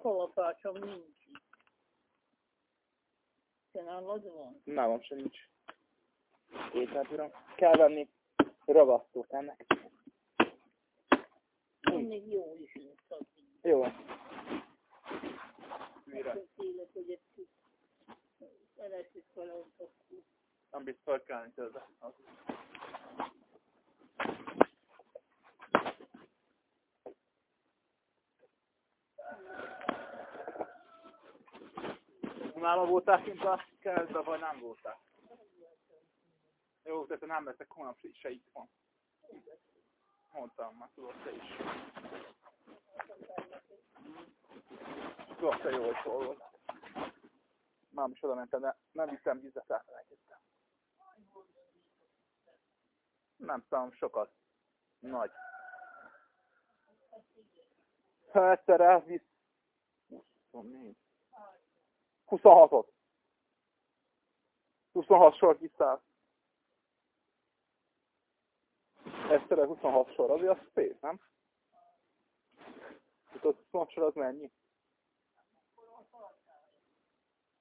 Kalapácsom? Nincs. Te nálad van? Nálam sem nincs. Ételpira. Kell venni ragasztót ennek. Mindig jó is lesz az. Jó. Mire? Élet, hogy ezt. Nem biztos kelni tőle. Nálam voltál kint a keresztbe, vagy nem voltál? Jó, tehát nem leszek holnap se itt van. Mondtam, már tudod te is. Tudod te jó, hogy hol volt. Már is oda mentem, de nem viszem vizet, elfelejtettem. Nem tudom, sokat. Nagy. Ha egyszer elvisz... 24. 26-ot. 26 sor kiszáll. Egyszerre 26 sor, az szép, nem? Tudod, 26 sor az mennyi?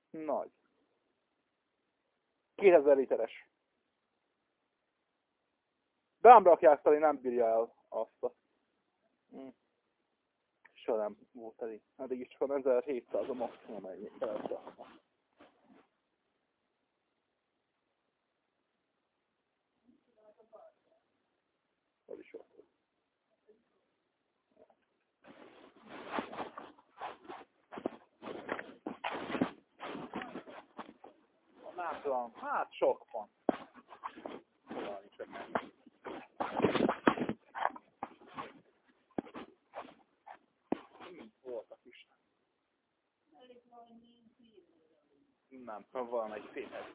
Nagy. 2000 literes. Beám rakják felé, nem bírja el azt a... Mm. Soha nem volt elég. Eddig is csak a 1700 a maximum ennyi felette. Az is volt. Hát sok van. Fogalmi sem nem. voltak is. Nem, ha van egy fémez.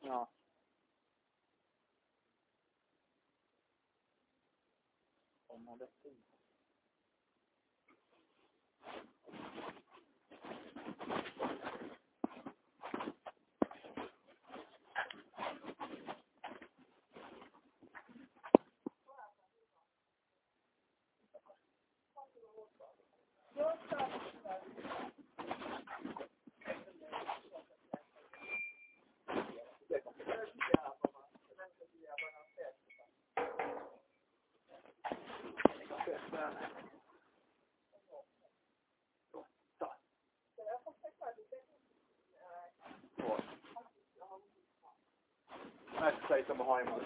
Ja. Honnan beszélünk? Näistä seitsemän haimoa.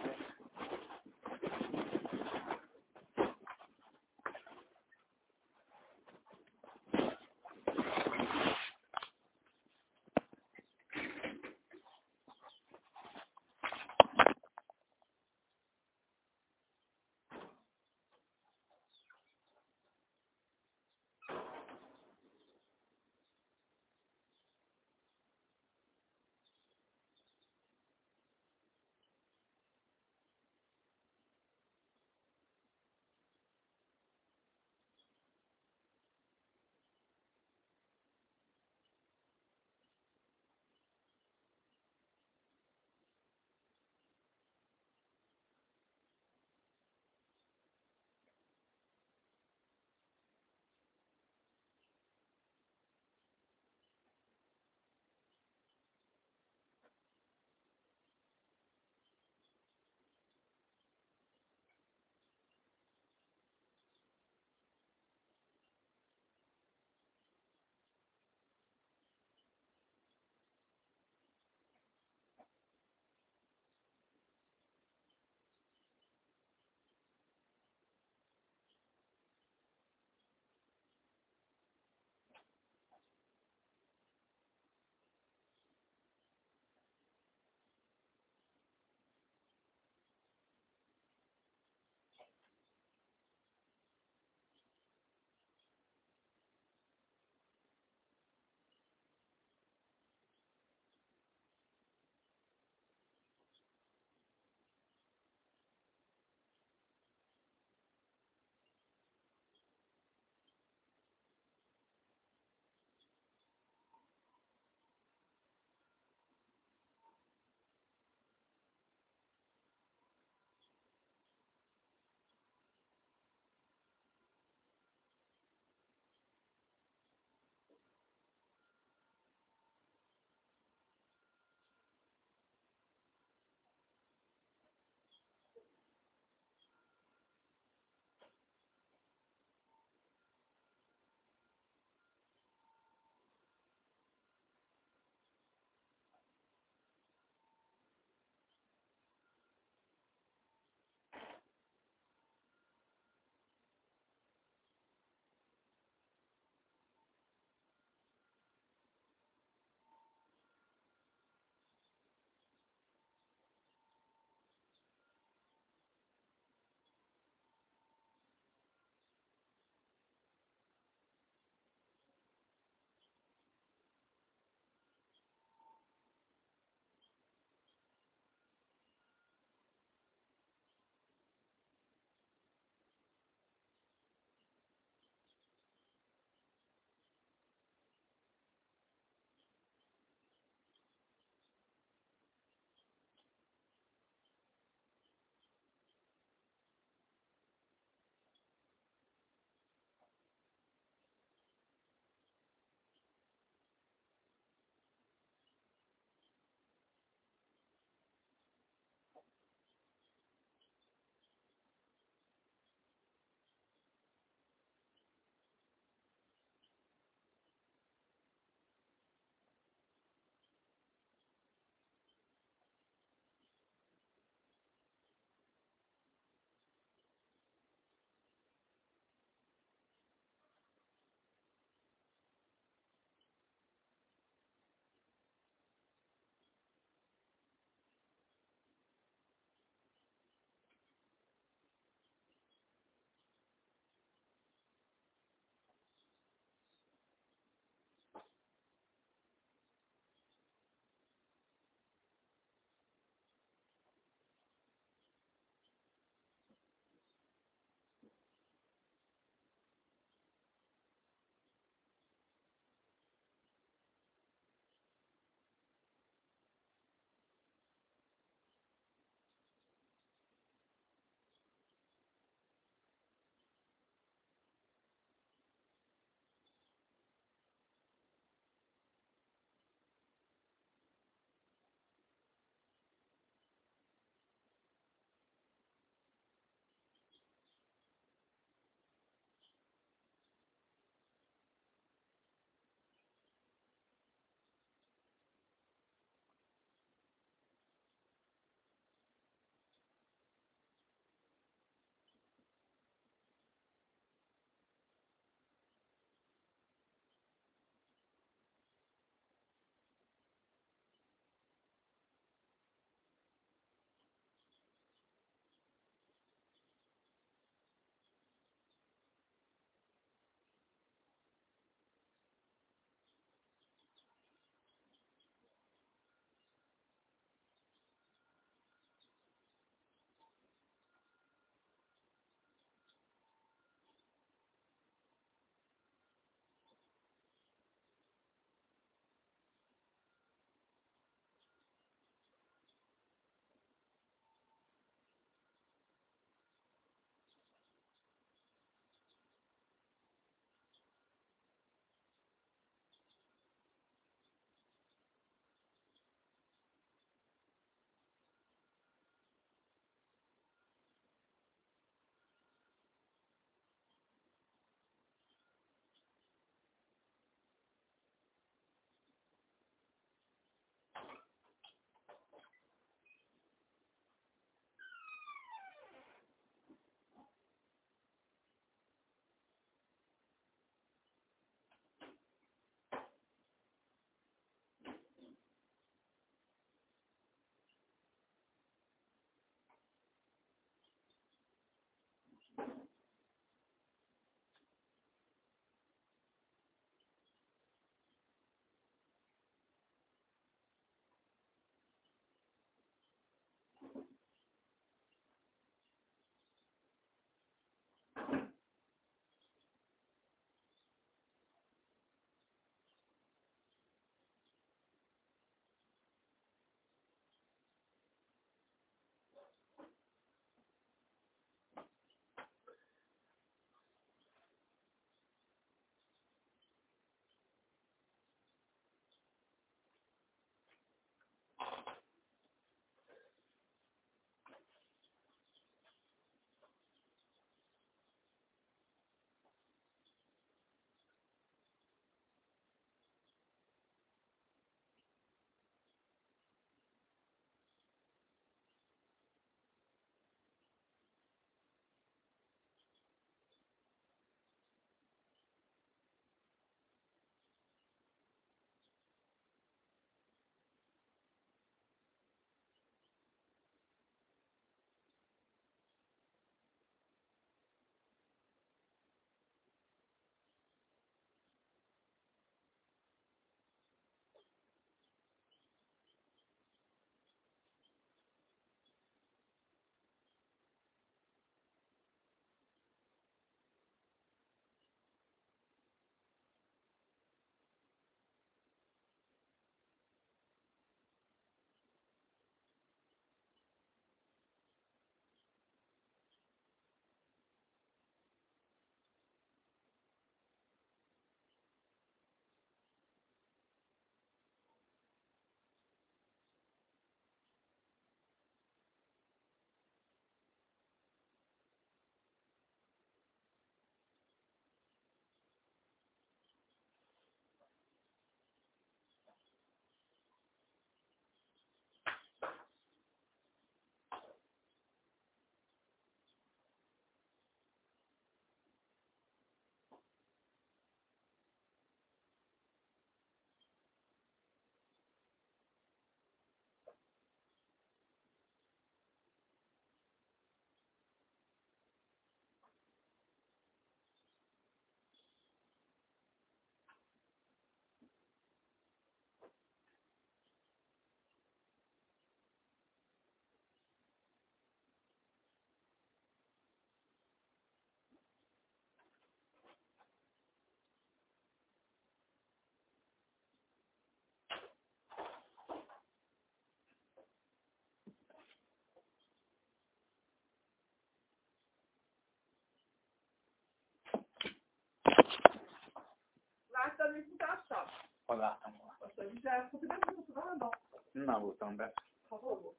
Láttad, mit mutattam? Ha láttam volna. Azt a vizsgálat, hogy nem mutatod állandó? Nem voltam be. Ha hol volt?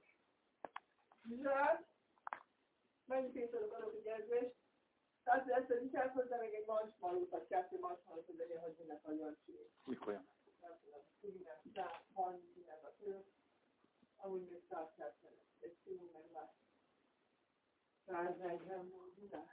Vizsgálat? Mennyi pénzt adok adok egy jelzést? Tehát ezt a vizsgálat hozzá meg egy marshmallow, vagy kettő marshmallow, hogy legyen, hogy mindent nagyon csík. Mikor jön? Nem tudom, minden, de van minden a fő. Amúgy még 170, egy színű meg már. 140 volt, minden.